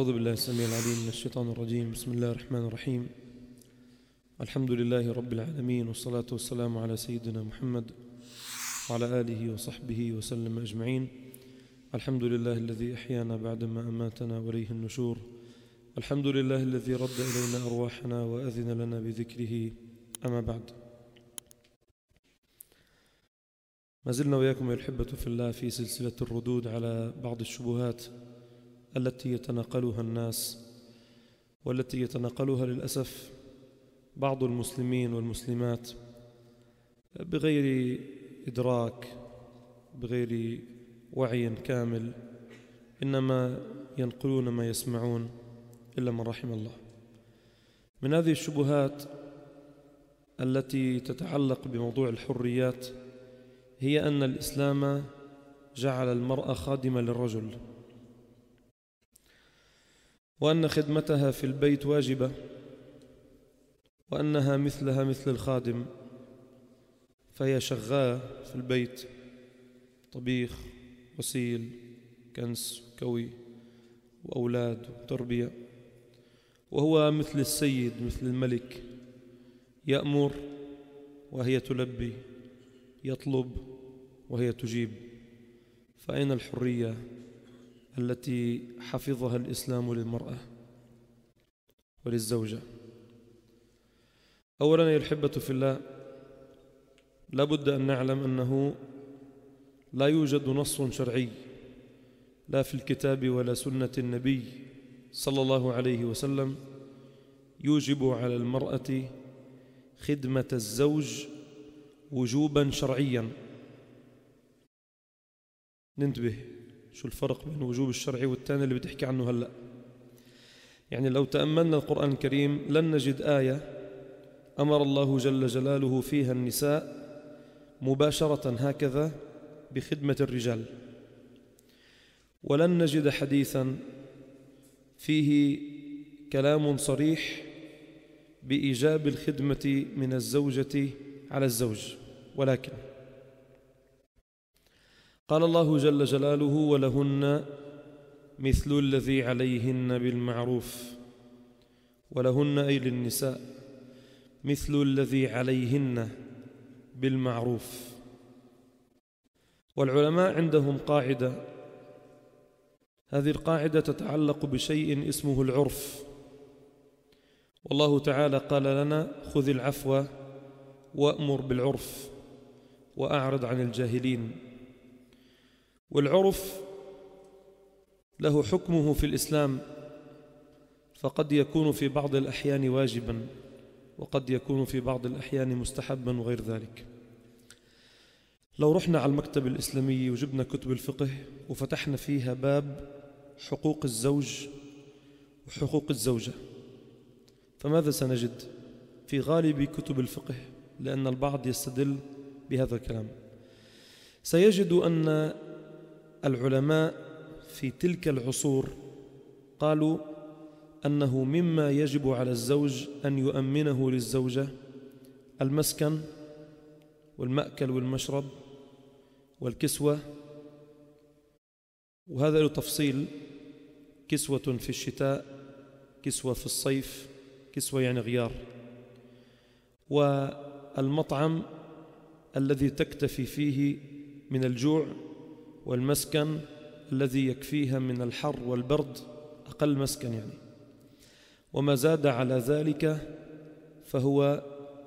أعوذ بالله السميع العليم من الشيطان الرجيم. بسم الله الرحمن الرحيم. الحمد لله رب العالمين والصلاة والسلام على سيدنا محمد وعلى آله وصحبه وسلم أجمعين. الحمد لله الذي أحيانا بعدما أماتنا وإليه النشور. الحمد لله الذي رد إلينا أرواحنا وأذن لنا بذكره. أما بعد. ما زلنا وياكم يا الحبة في الله في سلسلة الردود على بعض الشبهات. التي يتناقلها الناس والتي يتناقلها للأسف بعض المسلمين والمسلمات بغير إدراك بغير وعي كامل إنما ينقلون ما يسمعون إلا من رحم الله. من هذه الشبهات التي تتعلق بموضوع الحريات هي أن الإسلام جعل المرأة خادمة للرجل. وأن خدمتها في البيت واجبة وأنها مثلها مثل الخادم فهي شغالة في البيت طبيخ غسيل كنس كوي وأولاد وتربية. وهو مثل السيد مثل الملك يأمر وهي تلبي يطلب وهي تجيب. فأين الحرية؟ التي حفظها الإسلام للمرأة وللزوجة. أولا يا الحبة في الله لا بد أن نعلم أنه لا يوجد نص شرعي لا في الكتاب ولا سنة النبي صلى الله عليه وسلم يوجب على المرأة خدمة الزوج وجوبا شرعيا. ننتبه. شو الفرق بين الوجوب الشرعي والثاني اللي بتحكي عنه هلأ؟ يعني لو تأملنا القرآن الكريم لن نجد آية أمر الله جل جلاله فيها النساء مباشرة هكذا بخدمة الرجال. ولن نجد حديثا فيه كلام صريح بإيجاب الخدمة من الزوجة على الزوج. ولكن قال الله جل جلاله ولهن مثل الذي عليهن بالمعروف ولهن أي للنساء مثل الذي عليهن بالمعروف والعلماء عندهم قاعدة هذه القاعدة تتعلق بشيء اسمه العرف والله تعالى قال لنا خذ العفو وأمر بالعرف وأعرض عن الجاهلين والعرف له حكمه في الإسلام فقد يكون في بعض الأحيان واجبا وقد يكون في بعض الأحيان مستحبا وغير ذلك. لو رحنا على المكتب الإسلامي وجبنا كتب الفقه وفتحنا فيها باب حقوق الزوج وحقوق الزوجة فماذا سنجد في غالب كتب الفقه؟ لأن البعض يستدل بهذا الكلام. سيجد أن العلماء في تلك العصور قالوا أنه مما يجب على الزوج أن يؤمنه للزوجة المسكن والمأكل والمشرب والكسوة. وهذا له تفصيل كسوة في الشتاء كسوة في الصيف كسوة يعني غيار. والمطعم الذي تكتفي فيه من الجوع والمسكن الذي يكفيها من الحر والبرد أقل مسكن يعني. وما زاد على ذلك فهو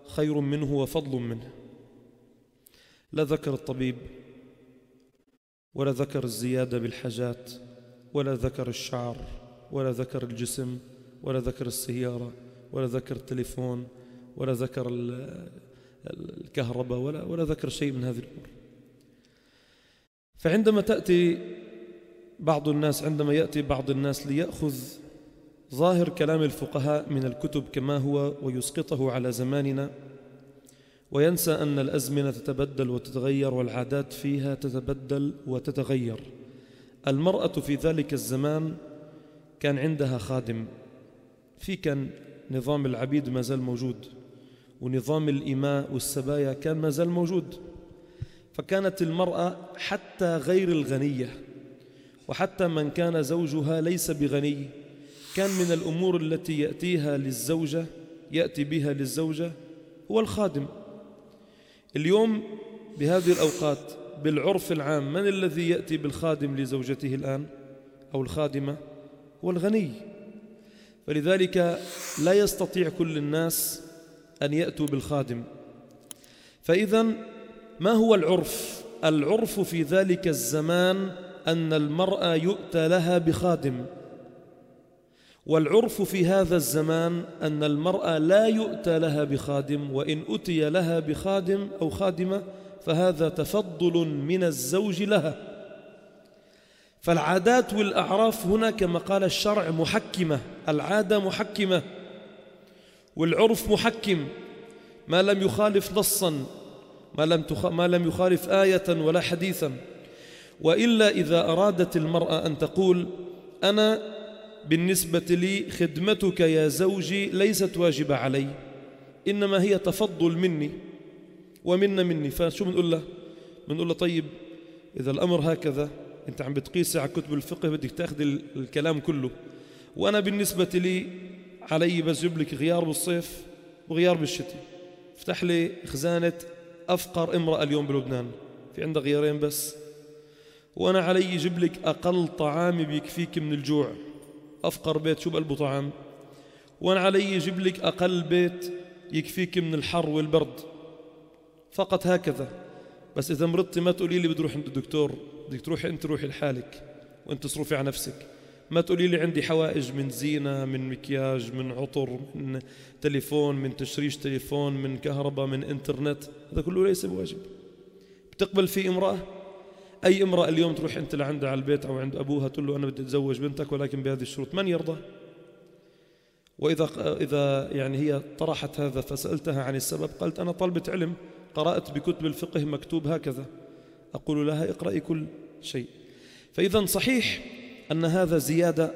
خير منه وفضل منه. لا ذكر الطبيب ولا ذكر الزيادة بالحاجات ولا ذكر الشعر ولا ذكر الجسم ولا ذكر السيارة ولا ذكر التليفون ولا ذكر الكهرباء ولا ولا ذكر شيء من هذه الأمور. فعندما تأتي بعض الناس عندما يأتي بعض الناس ليأخذ ظاهر كلام الفقهاء من الكتب كما هو ويسقطه على زماننا وينسى أن الأزمنة تتبدل وتتغير والعادات فيها تتبدل وتتغير. المرأة في ذلك الزمان كان عندها خادم. في كان نظام العبيد ما زال موجود ونظام الإماء والسبايا كان ما زال موجود. فكانت المرأة حتى غير الغنية وحتى من كان زوجها ليس بغني. كان من الأمور التي يأتيها للزوجة يأتي بها للزوجة هو الخادم. اليوم بهذه الأوقات بالعرف العام من الذي يأتي بالخادم لزوجته الآن أو الخادمة؟ هو الغني. فلذلك لا يستطيع كل الناس أن يأتوا بالخادم. فإذا ما هو العرف؟ العرف في ذلك الزمان أن المرأة يؤتى لها بخادم. والعرف في هذا الزمان أن المرأة لا يؤتى لها بخادم وإن أتي لها بخادم أو خادمة فهذا تفضل من الزوج لها. فالعادات والأعراف هنا كما قال الشرع محكمة العادة محكمة والعرف محكم. ما لم يخالف نصا ما لم, ما لم يخالف آية ولا حديثا. وإلا إذا أرادت المرأة أن تقول أنا بالنسبة لي خدمتك يا زوجي ليست واجبة علي إنما هي تفضل مني ومنا مني. فشو بنقول له؟ بنقول له طيب إذا الأمر هكذا أنت عم بتقيس على كتب الفقه بدك تأخذ الكلام كله. وأنا بالنسبة لي علي بس لك غيار بالصيف وغيار بالشتاء. افتح لي خزانة أفقر امرأة اليوم بلبنان. في عندها غيارين بس. وأنا علي يجيب لك أقل طعام بيكفيك من الجوع. أفقر بيت شو بقلبه طعام؟ وأنا علي يجيب لك أقل بيت يكفيك من الحر والبرد. فقط هكذا. بس إذا مرضتي ما تقولي لي بدي أروح عند الدكتور. بدك تروحي أنت روحي لحالك. وأنت تصرفي على نفسك. ما تقولي لي عندي حوائج من زينة من مكياج من عطر من تليفون من تشريش تليفون من كهرباء من إنترنت. هذا كله ليس بواجب. بتقبل في امرأة؟ أي امرأة اليوم تروح أنت لعندها على البيت أو عند أبوها تقول له أنا بدي أتزوج بنتك ولكن بهذه الشروط من يرضى؟ وإذا إذا يعني هي طرحت هذا فسألتها عن السبب قالت أنا طلبة علم قرأت بكتب الفقه مكتوب هكذا. أقول لها اقرأي كل شيء. فإذا صحيح أن هذا زيادة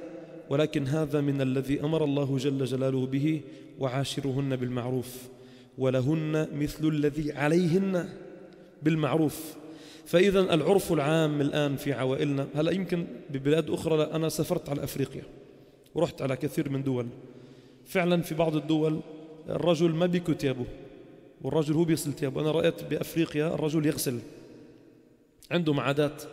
ولكن هذا من الذي أمر الله جل جلاله به وعاشرهن بالمعروف ولهن مثل الذي عليهن بالمعروف. فإذا العرف العام الآن في عوائلنا هلا يمكن ببلاد أخرى لا أنا سافرت على أفريقيا ورحت على كثير من دول. فعلا في بعض الدول الرجل ما بيكو ثيابه والرجل هو بيغسل ثيابه أنا رأيت بأفريقيا الرجل يغسل عنده عادات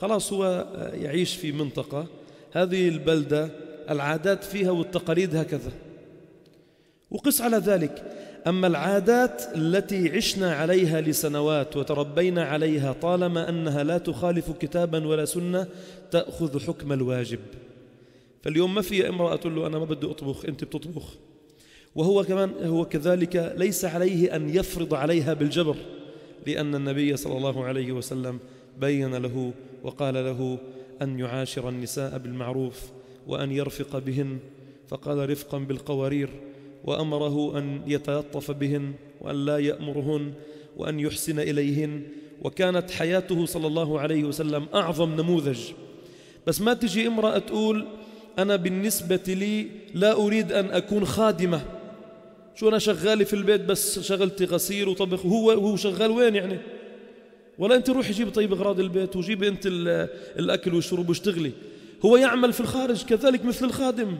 خلاص هو يعيش في منطقة. هذه البلدة العادات فيها والتقاليد هكذا. وقس على ذلك. أما العادات التي عشنا عليها لسنوات وتربينا عليها طالما أنها لا تخالف كتابا ولا سنة تأخذ حكم الواجب. فاليوم ما في امرأة تقول له أنا ما بدي أطبخ أنت بتطبخ. وهو كمان هو كذلك ليس عليه أن يفرض عليها بالجبر لأن النبي صلى الله عليه وسلم بين له وقال له أن يعاشر النساء بالمعروف وأن يرفق بهن فقال رفقا بالقوارير وأمره أن يتلطف بهن وأن لا يأمرهن وأن يحسن إليهن. وكانت حياته صلى الله عليه وسلم أعظم نموذج. بس ما تجي امرأة تقول أنا بالنسبة لي لا أريد أن أكون خادمة. شو أنا شغالة في البيت بس شغلتي غسيل وطبخ؟ هو هو شغال وين يعني؟ ولا أنت روحي جيب طيب أغراض البيت وجيب أنت الأكل والشرب واشتغلي. هو يعمل في الخارج كذلك مثل الخادم.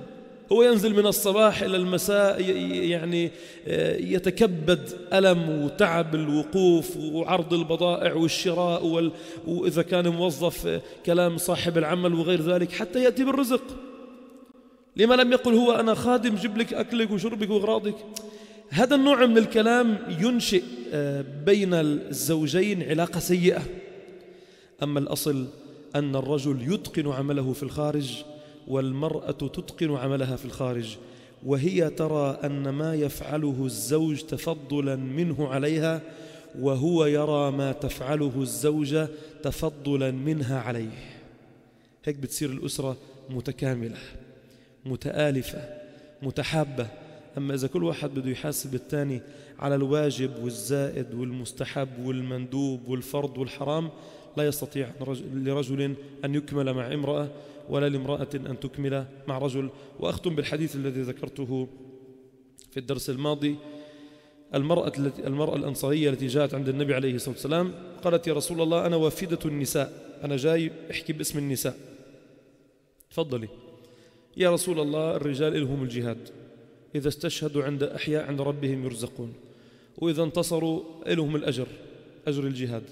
هو ينزل من الصباح إلى المساء يعني آه، يتكبد ألم وتعب الوقوف وعرض البضائع والشراء وال... وإذا كان موظف آه، كلام صاحب العمل وغير ذلك حتى يأتي بالرزق. لما لم يقل هو أنا خادم جيب لك أكلك وشربك وأغراضك. هذا النوع من الكلام ينشئ آه، بين الزوجين علاقة سيئة. أما الأصل أن الرجل يتقن عمله في الخارج والمرأة تتقن عملها في الخارج. وهي ترى أن ما يفعله الزوج تفضلا منه عليها وهو يرى ما تفعله الزوجة تفضلا منها عليه. هيك بتصير الأسرة متكاملة متآلفة متحابة. أما إذا كل واحد بده يحاسب الثاني على الواجب والزائد والمستحب والمندوب والفرض والحرام لا يستطيع لرجل أن يكمل مع امرأة ولا لامرأة أن تكمل مع رجل. وأختم بالحديث الذي ذكرته في الدرس الماضي. المرأة, المرأة الأنصارية التي جاءت عند النبي عليه الصلاة والسلام قالت يا رسول الله أنا وافدة النساء. أنا جاي احكي باسم النساء. تفضلي. يا رسول الله الرجال إلهم الجهاد. إذا استشهدوا عند أحياء عند ربهم يرزقون. وإذا انتصروا إلهم الأجر أجر الجهاد.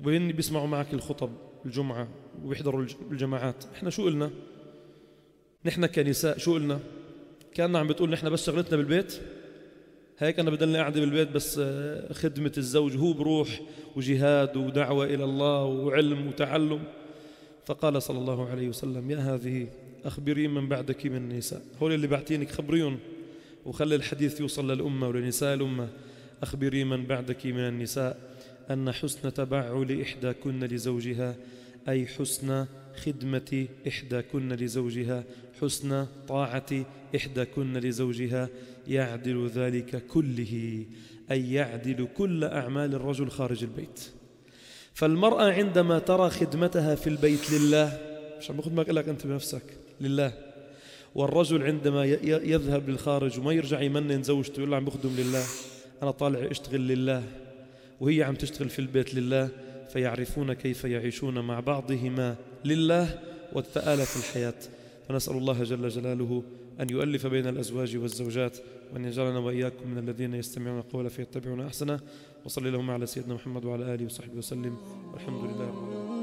وبين بيسمعوا معك الخطب الجمعة وبيحضروا الجماعات. إحنا شو قلنا؟ نحن كنساء شو قلنا؟ كان عم بتقول نحن بس شغلتنا بالبيت. هيك أنا بدلني قاعدة بالبيت بس آه، خدمة الزوج هو بروح وجهاد ودعوة إلى الله وعلم وتعلم. فقال صلى الله عليه وسلم يا هذه أخبري من بعدك من النساء هول اللي بعتينك خبريهم. وخلي الحديث يوصل للأمة ولنساء الأمة. أخبري من بعدك من النساء أن حسن تبعل إحداكن لزوجها أي حسن خدمة إحداكن لزوجها حسن طاعة إحداكن لزوجها. يعدل ذلك كله أي يعدل كل أعمال الرجل خارج البيت. فالمرأة عندما ترى خدمتها في البيت لله مش عم باخذ لك أنت بنفسك. لله. والرجل عندما يذهب للخارج وما يرجع يمنن زوجته يقول عم بخدم لله أنا طالع أشتغل لله وهي عم تشتغل في البيت لله فيعرفون كيف يعيشون مع بعضهما لله وتتآلف الحياة. فنسأل الله جل جلاله أن يؤلف بين الأزواج والزوجات وأن يجعلنا وإياكم من الذين يستمعون القول فيتبعون أحسنه. وصلي اللهم على سيدنا محمد وعلى آله وصحبه وسلم. والحمد لله رب العالمين.